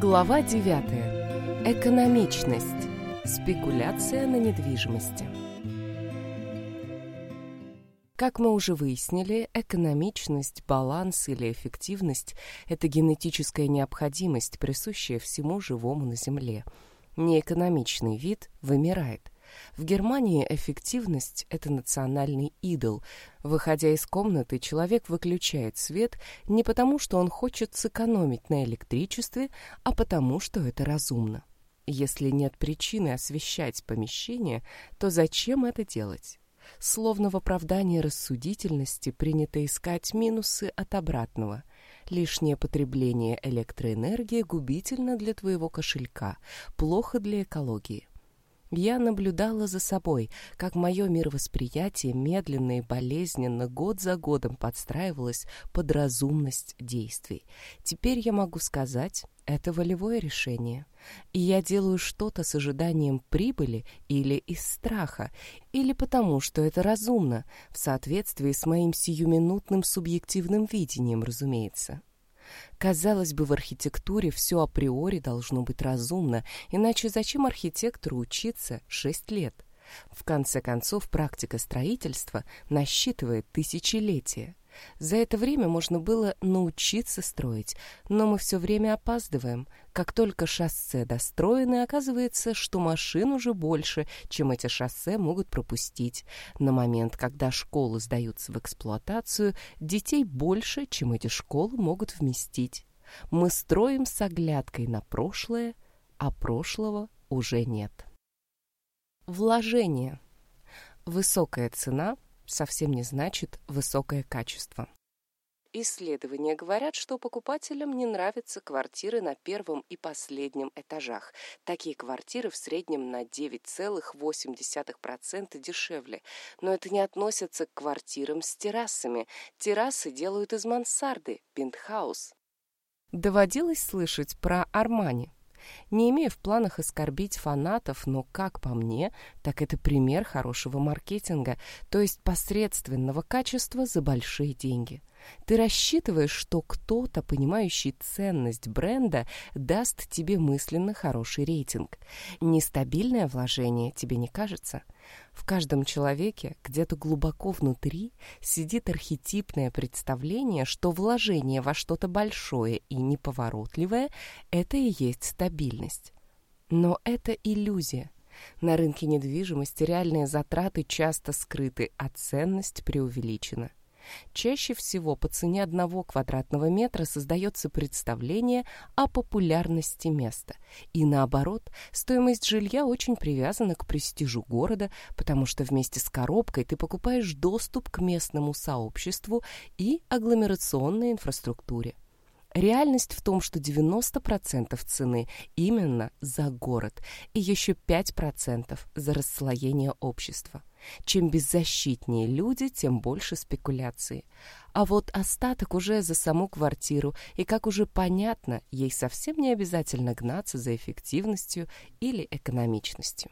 Глава 9. Экономичность. Спекуляция на недвижимости. Как мы уже выяснили, экономичность, баланс или эффективность – это генетическая необходимость, присущая всему живому на Земле. Неэкономичный вид вымирает – в Германии эффективность – это национальный идол. Выходя из комнаты, человек выключает свет не потому, что он хочет сэкономить на электричестве, а потому, что это разумно. Если нет причины освещать помещение, то зачем это делать? Словно в оправдании рассудительности принято искать минусы от обратного. Лишнее потребление электроэнергии губительно для твоего кошелька, плохо для экологии. Я наблюдала за собой, как мое мировосприятие медленно и болезненно год за годом подстраивалось под разумность действий. Теперь я могу сказать, это волевое решение. И я делаю что-то с ожиданием прибыли или из страха, или потому, что это разумно, в соответствии с моим сиюминутным субъективным видением, разумеется. Казалось бы, в архитектуре все априори должно быть разумно, иначе зачем архитектору учиться шесть лет? В конце концов, практика строительства насчитывает тысячелетия. За это время можно было научиться строить, но мы все время опаздываем. Как только шоссе достроены, оказывается, что машин уже больше, чем эти шоссе могут пропустить. На момент, когда школы сдаются в эксплуатацию, детей больше, чем эти школы могут вместить. Мы строим с оглядкой на прошлое, а прошлого уже нет. Вложение. Высокая цена – совсем не значит высокое качество. Исследования говорят, что покупателям не нравятся квартиры на первом и последнем этажах. Такие квартиры в среднем на 9,8% дешевле. Но это не относится к квартирам с террасами. Террасы делают из мансарды, пентхаус. Доводилось слышать про Армани. Не имея в планах оскорбить фанатов, но, как по мне, так это пример хорошего маркетинга, то есть посредственного качества за большие деньги. Ты рассчитываешь, что кто-то, понимающий ценность бренда, даст тебе мысленно хороший рейтинг. Нестабильное вложение, тебе не кажется? В каждом человеке, где-то глубоко внутри, сидит архетипное представление, что вложение во что-то большое и неповоротливое – это и есть стабильность. Но это иллюзия. На рынке недвижимости реальные затраты часто скрыты, а ценность преувеличена. Чаще всего по цене одного квадратного метра создается представление о популярности места. И наоборот, стоимость жилья очень привязана к престижу города, потому что вместе с коробкой ты покупаешь доступ к местному сообществу и агломерационной инфраструктуре. Реальность в том, что 90% цены именно за город и еще 5% за расслоение общества. Чем беззащитнее люди, тем больше спекуляции. А вот остаток уже за саму квартиру, и, как уже понятно, ей совсем не обязательно гнаться за эффективностью или экономичностью.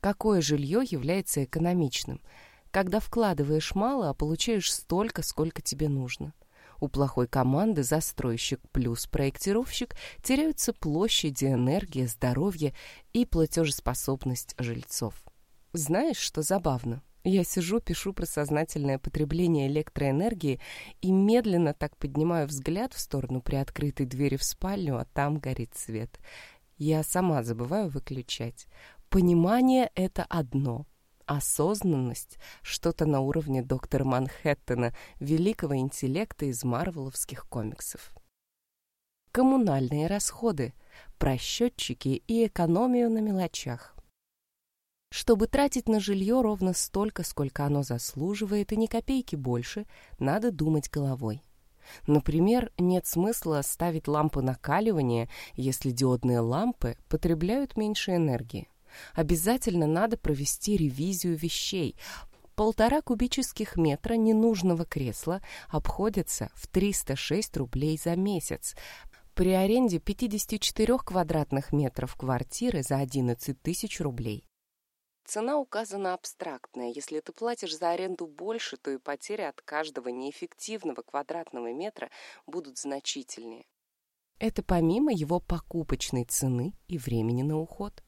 Какое жилье является экономичным? Когда вкладываешь мало, а получаешь столько, сколько тебе нужно. У плохой команды застройщик плюс проектировщик теряются площади, энергия, здоровье и платежеспособность жильцов. Знаешь, что забавно? Я сижу, пишу про сознательное потребление электроэнергии и медленно так поднимаю взгляд в сторону приоткрытой двери в спальню, а там горит свет. Я сама забываю выключать. Понимание — это одно. Осознанность — что-то на уровне доктора Манхэттена, великого интеллекта из марвеловских комиксов. Коммунальные расходы, просчетчики и экономию на мелочах. Чтобы тратить на жилье ровно столько, сколько оно заслуживает, и ни копейки больше, надо думать головой. Например, нет смысла ставить лампы накаливания, если диодные лампы потребляют меньше энергии. Обязательно надо провести ревизию вещей. Полтора кубических метра ненужного кресла обходятся в 306 рублей за месяц. При аренде 54 квадратных метров квартиры за 11 тысяч рублей. Цена указана абстрактная. Если ты платишь за аренду больше, то и потери от каждого неэффективного квадратного метра будут значительнее. Это помимо его покупочной цены и времени на уход.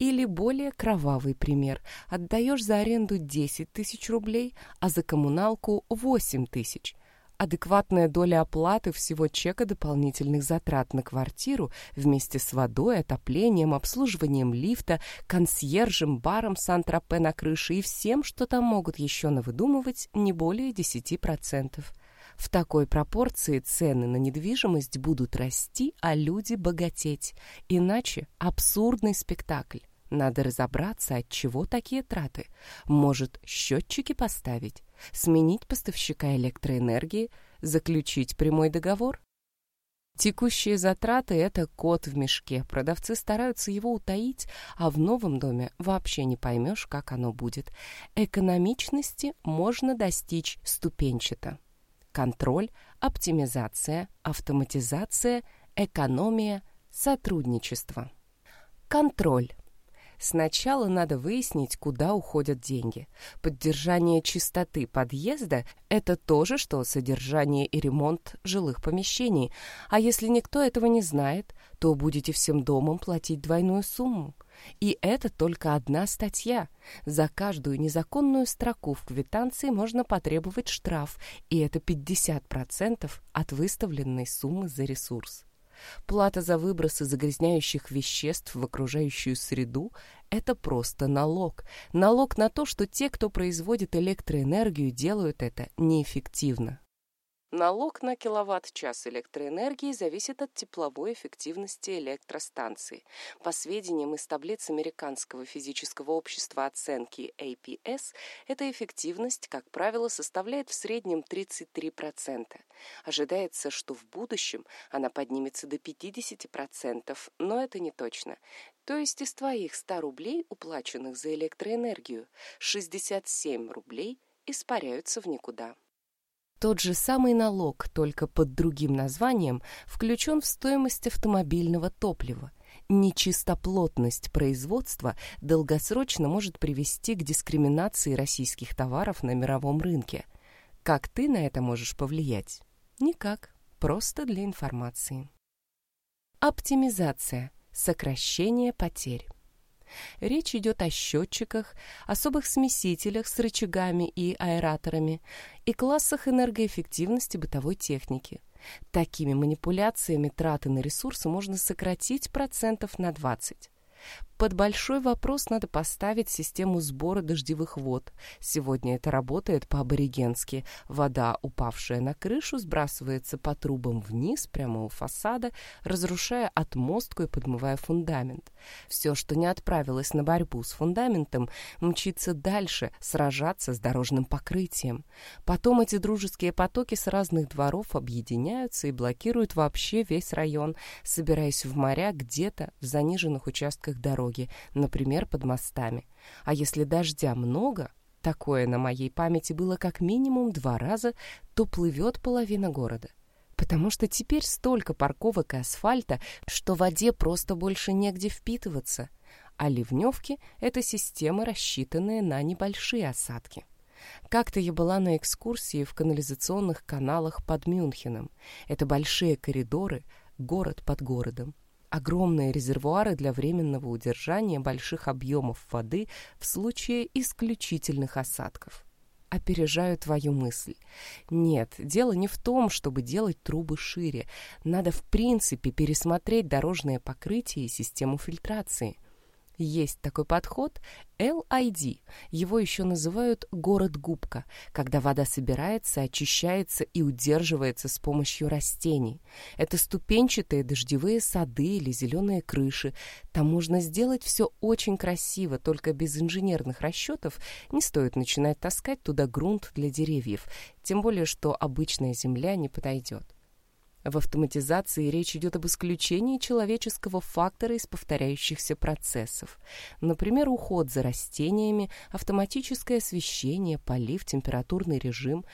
Или более кровавый пример. Отдаешь за аренду 10 тысяч рублей, а за коммуналку 8 тысяч. Адекватная доля оплаты всего чека дополнительных затрат на квартиру вместе с водой, отоплением, обслуживанием лифта, консьержем, баром Сан-Тропе на крыше и всем, что там могут еще навыдумывать, не более 10%. В такой пропорции цены на недвижимость будут расти, а люди богатеть. Иначе абсурдный спектакль. Надо разобраться, от чего такие траты. Может, счетчики поставить? Сменить поставщика электроэнергии? Заключить прямой договор? Текущие затраты — это кот в мешке. Продавцы стараются его утаить, а в новом доме вообще не поймешь, как оно будет. Экономичности можно достичь ступенчато. Контроль, оптимизация, автоматизация, экономия, сотрудничество. Контроль. Сначала надо выяснить, куда уходят деньги. Поддержание чистоты подъезда – это то же, что содержание и ремонт жилых помещений. А если никто этого не знает, то будете всем домом платить двойную сумму. И это только одна статья. За каждую незаконную строку в квитанции можно потребовать штраф, и это 50% от выставленной суммы за ресурс. Плата за выбросы загрязняющих веществ в окружающую среду – это просто налог. Налог на то, что те, кто производит электроэнергию, делают это неэффективно. Налог на киловатт-час электроэнергии зависит от тепловой эффективности электростанции. По сведениям из таблиц Американского физического общества оценки APS, эта эффективность, как правило, составляет в среднем 33%. Ожидается, что в будущем она поднимется до 50%, но это не точно. То есть из твоих 100 рублей, уплаченных за электроэнергию, 67 рублей испаряются в никуда. Тот же самый налог, только под другим названием, включен в стоимость автомобильного топлива. Нечистоплотность производства долгосрочно может привести к дискриминации российских товаров на мировом рынке. Как ты на это можешь повлиять? Никак, просто для информации. Оптимизация, сокращение потерь. Речь идет о счетчиках, особых смесителях с рычагами и аэраторами и классах энергоэффективности бытовой техники. Такими манипуляциями траты на ресурсы можно сократить процентов на 20. Под большой вопрос надо поставить систему сбора дождевых вод. Сегодня это работает по-аборигенски. Вода, упавшая на крышу, сбрасывается по трубам вниз, прямо у фасада, разрушая отмостку и подмывая фундамент. Все, что не отправилось на борьбу с фундаментом, мчится дальше, сражаться с дорожным покрытием. Потом эти дружеские потоки с разных дворов объединяются и блокируют вообще весь район, собираясь в моря где-то в заниженных участках дороги дороги, например, под мостами. А если дождя много, такое на моей памяти было как минимум два раза, то плывет половина города. Потому что теперь столько парковок и асфальта, что воде просто больше негде впитываться. А ливневки — это системы, рассчитанные на небольшие осадки. Как-то я была на экскурсии в канализационных каналах под Мюнхеном. Это большие коридоры, город под городом огромные резервуары для временного удержания больших объемов воды в случае исключительных осадков. Опережаю твою мысль. Нет, дело не в том, чтобы делать трубы шире. Надо в принципе пересмотреть дорожное покрытие и систему фильтрации – есть такой подход LID. Его еще называют «город-губка», когда вода собирается, очищается и удерживается с помощью растений. Это ступенчатые дождевые сады или зеленые крыши. Там можно сделать все очень красиво, только без инженерных расчетов не стоит начинать таскать туда грунт для деревьев, тем более что обычная земля не подойдет. В автоматизации речь идет об исключении человеческого фактора из повторяющихся процессов. Например, уход за растениями, автоматическое освещение, полив, температурный режим.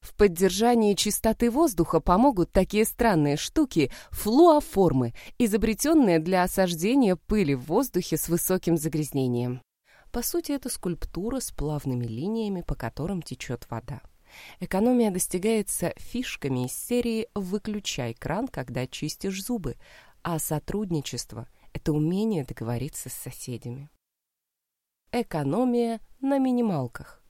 В поддержании чистоты воздуха помогут такие странные штуки – флуоформы, изобретенные для осаждения пыли в воздухе с высоким загрязнением. По сути, это скульптура с плавными линиями, по которым течет вода. Экономия достигается фишками из серии «выключай кран, когда чистишь зубы», а сотрудничество — это умение договориться с соседями. Экономия на минималках.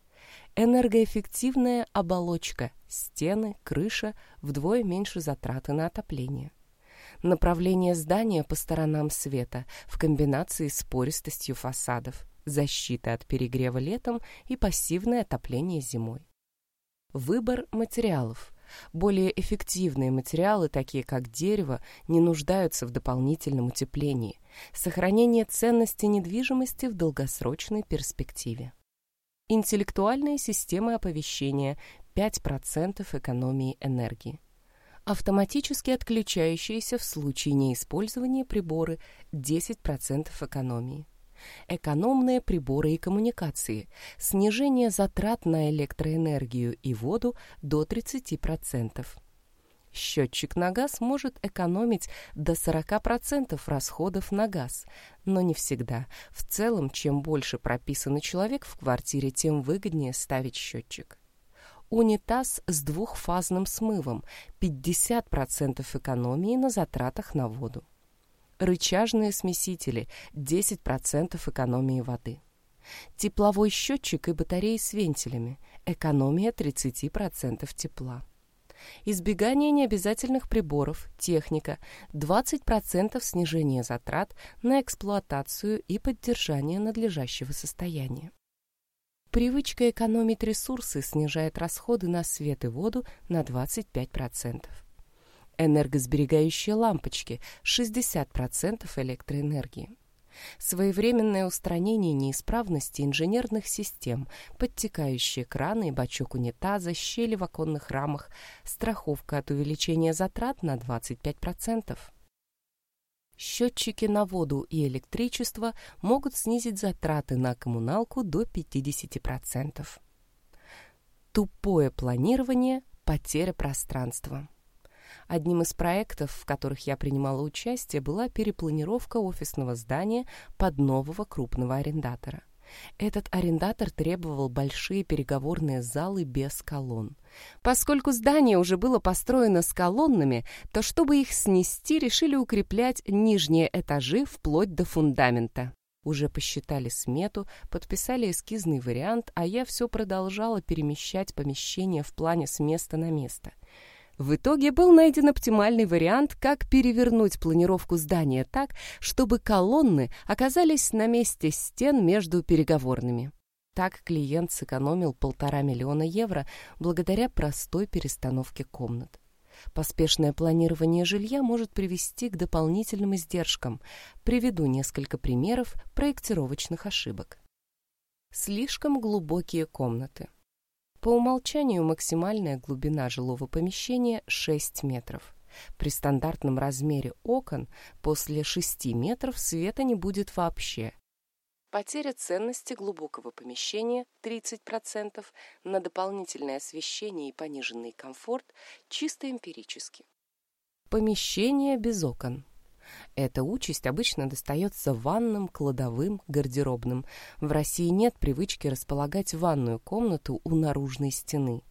Энергоэффективная оболочка, стены, крыша вдвое меньше затраты на отопление. Направление здания по сторонам света в комбинации с пористостью фасадов, защита от перегрева летом и пассивное отопление зимой. Выбор материалов. Более эффективные материалы, такие как дерево, не нуждаются в дополнительном утеплении. Сохранение ценности недвижимости в долгосрочной перспективе. Интеллектуальные системы оповещения 5% экономии энергии. Автоматически отключающиеся в случае неиспользования приборы 10% экономии экономные приборы и коммуникации, снижение затрат на электроэнергию и воду до 30%. Счетчик на газ может экономить до 40% расходов на газ, но не всегда. В целом, чем больше прописанный человек в квартире, тем выгоднее ставить счетчик. Унитаз с двухфазным смывом – 50% экономии на затратах на воду. Рычажные смесители – 10% экономии воды. Тепловой счетчик и батареи с вентилями – экономия 30% тепла. Избегание необязательных приборов, техника, 20% снижения затрат на эксплуатацию и поддержание надлежащего состояния. Привычка экономить ресурсы снижает расходы на свет и воду на 25% энергосберегающие лампочки 60% электроэнергии. Своевременное устранение неисправности инженерных систем, подтекающие краны и бачок унитаза, щели в оконных рамах, страховка от увеличения затрат на 25%. Счетчики на воду и электричество могут снизить затраты на коммуналку до 50%. Тупое планирование – потеря пространства. Одним из проектов, в которых я принимала участие, была перепланировка офисного здания под нового крупного арендатора. Этот арендатор требовал большие переговорные залы без колонн. Поскольку здание уже было построено с колоннами, то чтобы их снести, решили укреплять нижние этажи вплоть до фундамента. Уже посчитали смету, подписали эскизный вариант, а я все продолжала перемещать помещение в плане с места на место — в итоге был найден оптимальный вариант, как перевернуть планировку здания так, чтобы колонны оказались на месте стен между переговорными. Так клиент сэкономил полтора миллиона евро благодаря простой перестановке комнат. Поспешное планирование жилья может привести к дополнительным издержкам. Приведу несколько примеров проектировочных ошибок. Слишком глубокие комнаты. По умолчанию максимальная глубина жилого помещения 6 метров. При стандартном размере окон после 6 метров света не будет вообще. Потеря ценности глубокого помещения 30% на дополнительное освещение и пониженный комфорт чисто эмпирически. Помещение без окон. Эта участь обычно достается ванным, кладовым, гардеробным. В России нет привычки располагать ванную комнату у наружной стены.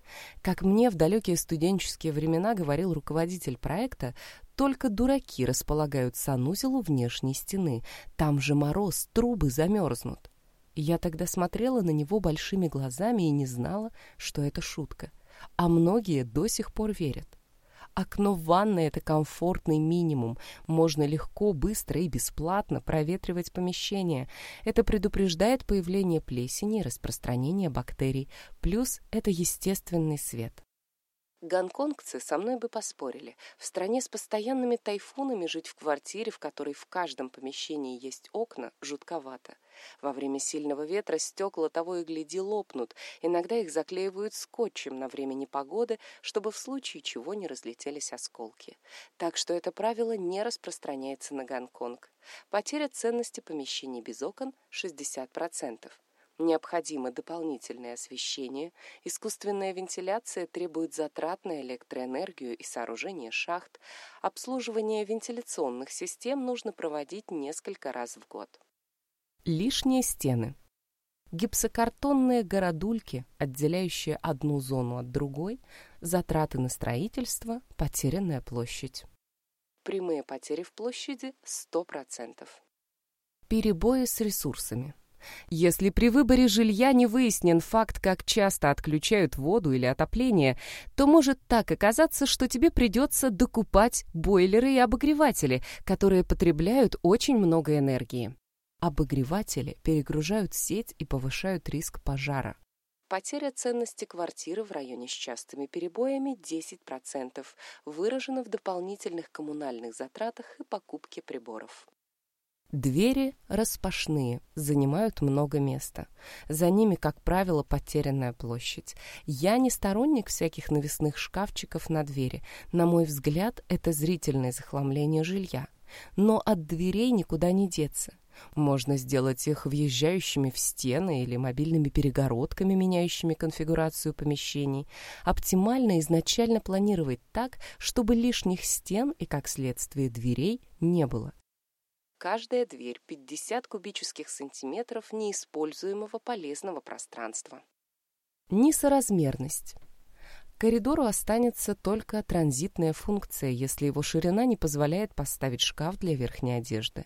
Как мне в далекие студенческие времена говорил руководитель проекта, только дураки располагают санузел у внешней стены. Там же мороз, трубы замерзнут. Я тогда смотрела на него большими глазами и не знала, что это шутка. А многие до сих пор верят. Окно в ванной – это комфортный минимум. Можно легко, быстро и бесплатно проветривать помещение. Это предупреждает появление плесени и распространение бактерий. Плюс это естественный свет. Гонконгцы со мной бы поспорили. В стране с постоянными тайфунами жить в квартире, в которой в каждом помещении есть окна, жутковато. Во время сильного ветра стекла того и гляди лопнут. Иногда их заклеивают скотчем на время непогоды, чтобы в случае чего не разлетелись осколки. Так что это правило не распространяется на Гонконг. Потеря ценности помещений без окон – 60%. Необходимо дополнительное освещение, искусственная вентиляция требует затрат на электроэнергию и сооружение шахт, обслуживание вентиляционных систем нужно проводить несколько раз в год. Лишние стены. Гипсокартонные городульки, отделяющие одну зону от другой, затраты на строительство, потерянная площадь. Прямые потери в площади 100%. Перебои с ресурсами. Если при выборе жилья не выяснен факт, как часто отключают воду или отопление, то может так оказаться, что тебе придется докупать бойлеры и обогреватели, которые потребляют очень много энергии. Обогреватели перегружают сеть и повышают риск пожара. Потеря ценности квартиры в районе с частыми перебоями 10% выражена в дополнительных коммунальных затратах и покупке приборов. Двери распашные, занимают много места. За ними, как правило, потерянная площадь. Я не сторонник всяких навесных шкафчиков на двери. На мой взгляд, это зрительное захламление жилья. Но от дверей никуда не деться. Можно сделать их въезжающими в стены или мобильными перегородками, меняющими конфигурацию помещений. Оптимально изначально планировать так, чтобы лишних стен и, как следствие, дверей не было. Каждая дверь 50 кубических сантиметров неиспользуемого полезного пространства. Несоразмерность. Коридору останется только транзитная функция, если его ширина не позволяет поставить шкаф для верхней одежды.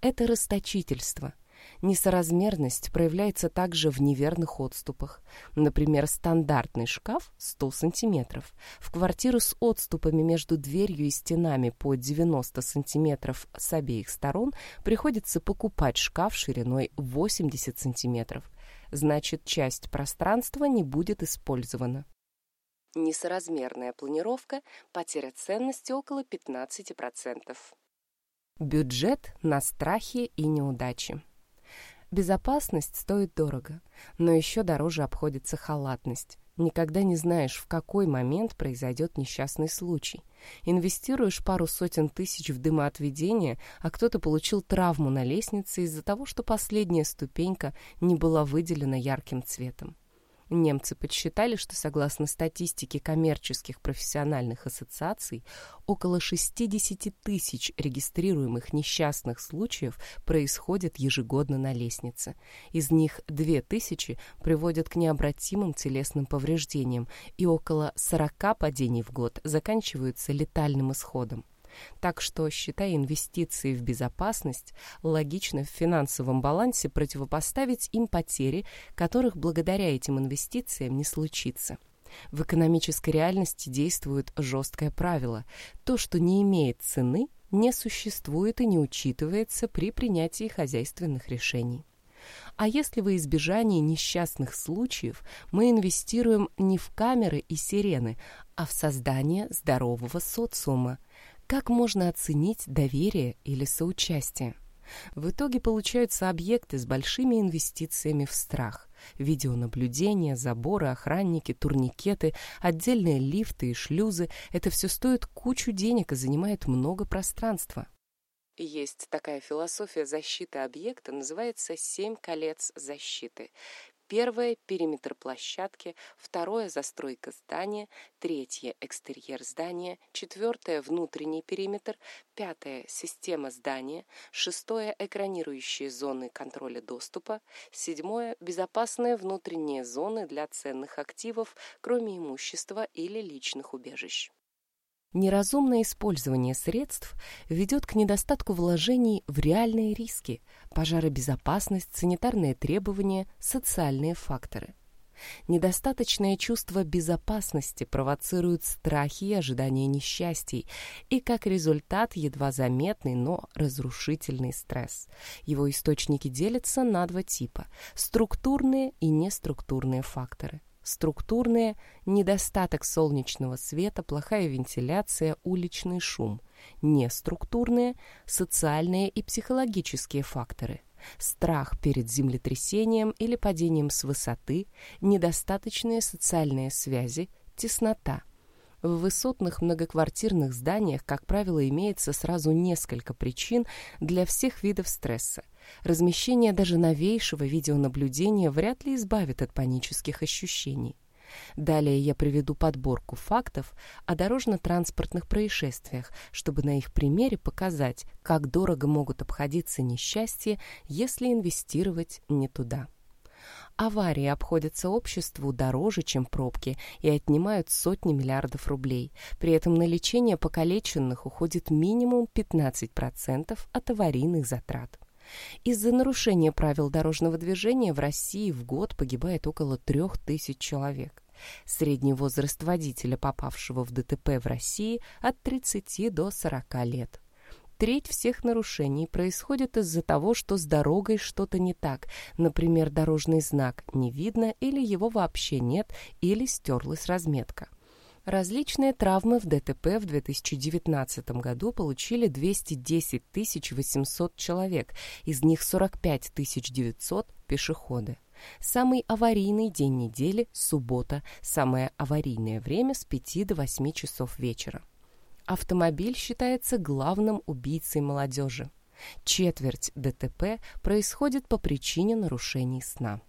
Это расточительство. Несоразмерность проявляется также в неверных отступах. Например, стандартный шкаф 100 см. В квартиру с отступами между дверью и стенами по 90 см с обеих сторон приходится покупать шкаф шириной 80 см. Значит, часть пространства не будет использована. Несоразмерная планировка, потеря ценности около 15%. Бюджет на страхи и неудачи. Безопасность стоит дорого, но еще дороже обходится халатность. Никогда не знаешь, в какой момент произойдет несчастный случай. Инвестируешь пару сотен тысяч в дымоотведение, а кто-то получил травму на лестнице из-за того, что последняя ступенька не была выделена ярким цветом. Немцы подсчитали, что согласно статистике коммерческих профессиональных ассоциаций, около 60 тысяч регистрируемых несчастных случаев происходит ежегодно на лестнице. Из них 2 тысячи приводят к необратимым телесным повреждениям, и около 40 падений в год заканчиваются летальным исходом. Так что, считая инвестиции в безопасность, логично в финансовом балансе противопоставить им потери, которых благодаря этим инвестициям не случится. В экономической реальности действует жесткое правило. То, что не имеет цены, не существует и не учитывается при принятии хозяйственных решений. А если во избежание несчастных случаев мы инвестируем не в камеры и сирены, а в создание здорового социума, как можно оценить доверие или соучастие? В итоге получаются объекты с большими инвестициями в страх. Видеонаблюдение, заборы, охранники, турникеты, отдельные лифты и шлюзы – это все стоит кучу денег и занимает много пространства. Есть такая философия защиты объекта, называется «семь колец защиты». Первое – периметр площадки, второе – застройка здания, третье – экстерьер здания, четвертое – внутренний периметр, пятое – система здания, шестое – экранирующие зоны контроля доступа, седьмое – безопасные внутренние зоны для ценных активов, кроме имущества или личных убежищ. Неразумное использование средств ведет к недостатку вложений в реальные риски, пожаробезопасность, санитарные требования, социальные факторы. Недостаточное чувство безопасности провоцирует страхи и ожидания несчастий, и как результат едва заметный, но разрушительный стресс. Его источники делятся на два типа – структурные и неструктурные факторы структурные – недостаток солнечного света, плохая вентиляция, уличный шум, неструктурные – социальные и психологические факторы, страх перед землетрясением или падением с высоты, недостаточные социальные связи, теснота – в высотных многоквартирных зданиях, как правило, имеется сразу несколько причин для всех видов стресса. Размещение даже новейшего видеонаблюдения вряд ли избавит от панических ощущений. Далее я приведу подборку фактов о дорожно-транспортных происшествиях, чтобы на их примере показать, как дорого могут обходиться несчастья, если инвестировать не туда. Аварии обходятся обществу дороже, чем пробки, и отнимают сотни миллиардов рублей. При этом на лечение покалеченных уходит минимум 15% от аварийных затрат. Из-за нарушения правил дорожного движения в России в год погибает около 3000 человек. Средний возраст водителя, попавшего в ДТП в России, от 30 до 40 лет. Треть всех нарушений происходит из-за того, что с дорогой что-то не так. Например, дорожный знак не видно или его вообще нет, или стерлась разметка. Различные травмы в ДТП в 2019 году получили 210 800 человек, из них 45 900 – пешеходы. Самый аварийный день недели – суббота, самое аварийное время с 5 до 8 часов вечера автомобиль считается главным убийцей молодежи. Четверть ДТП происходит по причине нарушений сна.